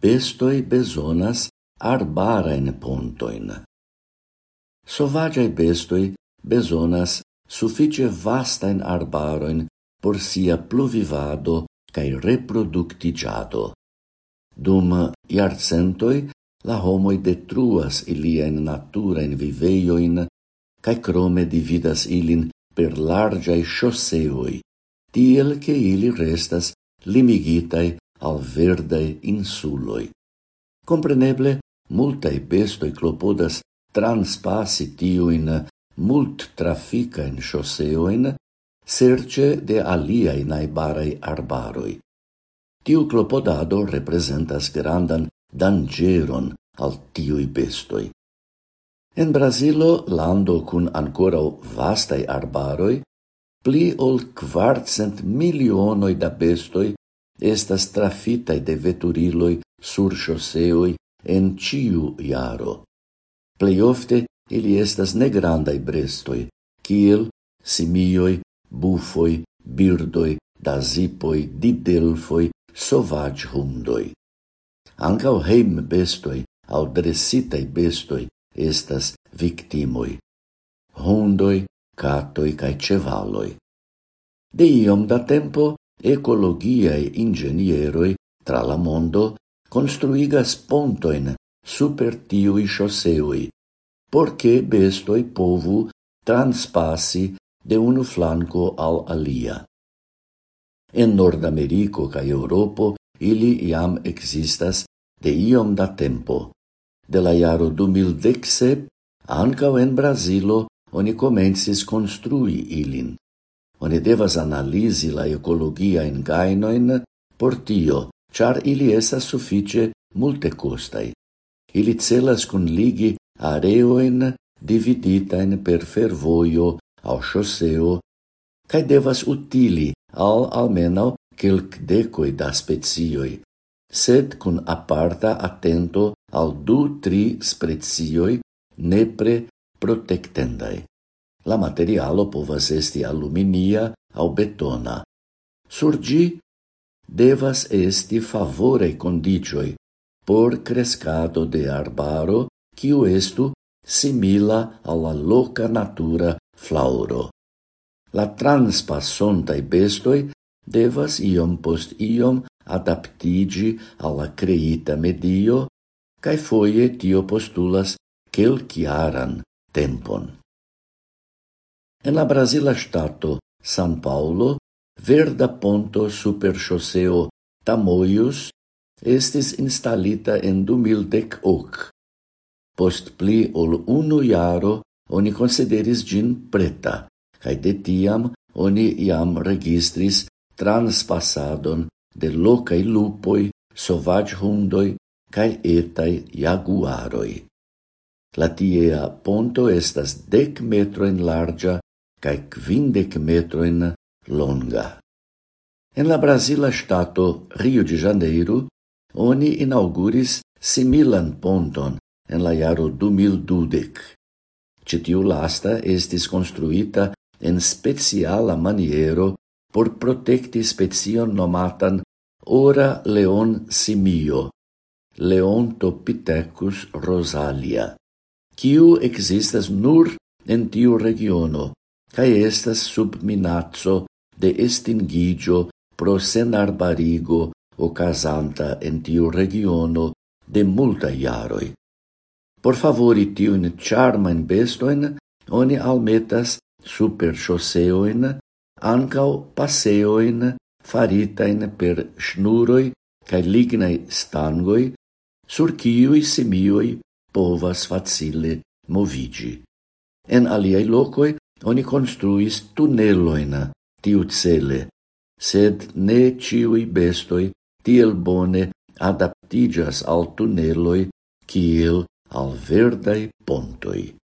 bestoi besonas arbarain pontoin. Sovagiai bestoi besonas suffice vastain arbaroin por sia pluvivado cae reproductigiado. Dum iarcentoi la homoi detruas ilien naturain viveioin cae crome dividas ilin per largiai chausseoi, tiel che ili restas limigitai al verdai insuloi. Compreneble, multae bestoi clopodas transpassi tiuin mult traficain shoseoin serce de aliai naibarei arbaroi. Tiu clopodado representas grandan dangeron al tiui bestoi. En Brasilo, lando cun ancorau vastai arbaroi, pli ol quartcent milionoi da bestoi estas trafitai de veturiloi sur ŝoseoj en ciu iaro. Plej ofte ili estas negrandai brestoi, kiel birdoi dazipoi ditel dazipoj, hundoi. Ancao heim bestoi, au dressitai bestoi, estas victimoi. Hundoi, catoi, cae cevaloi. De iom da tempo ecologiae ingenieroi tra la mondo construigas pontoin super tiui shoseoi, porce bestoi povu transpassi de unu flanco al alia. En Nordamerico ca Europo ili iam existas de iom da tempo. De la iaro 2017, ancao en Brasilo, oni comensis construi ilin. Oni devas analisi la ecologia in gainoin por tio, char ili esas suffice multe costai. Ili celas cun ligi areoin dividitain per fervoio au chosseo, cae devas utili al almenau quelc decoi da spezioi, sed cun aparta attento al du tri spezioi nepre protectendai. La materialo povas esti aluminia au betona. Surgi devas esti favore condicioi por crescado de arbaro quiu estu simila alla loca natura flauro. La transpassontai bestoi devas iom post iom adaptigi alla creita medio, cae foie tio postulas quelciaran tempon. En la Brasila Stato, San Paulo, verda ponto super choseo Tamoius estis instalita en 2018. Post pli ol unu iaro, oni consideris gin preta, cae de tiam oni iam registris transpassadon de locai lupoi, sovag hundoi, cae etai jaguaroi. La tiea ponto estas dec metro en larga cae quindec metroin longa. En la Brasila stato Rio de Janeiro, oni inauguris similan ponton en la jaro 2012. Citiu lasta estis construita en speciala maniero por protecti spezion nomatan ora leon simio, Leontopithecus rosalia, quiu existas nur en tiu regiono, cae estas sub minazzo de estingigio pro senarbarigo ocasanta en tiu regiono de multa iaroi. Por favori tiun charmen bestoin, oni almetas super choseoin, ancau paseoin faritain per snuroi cae lignai stangoi, sur ciui simioi povas facile movigi. En aliei locoi Oni construis tuneloin tiu cele, sed ne ciui bestoi tiel bone adaptigas al tuneloi kiel al verdai pontoi.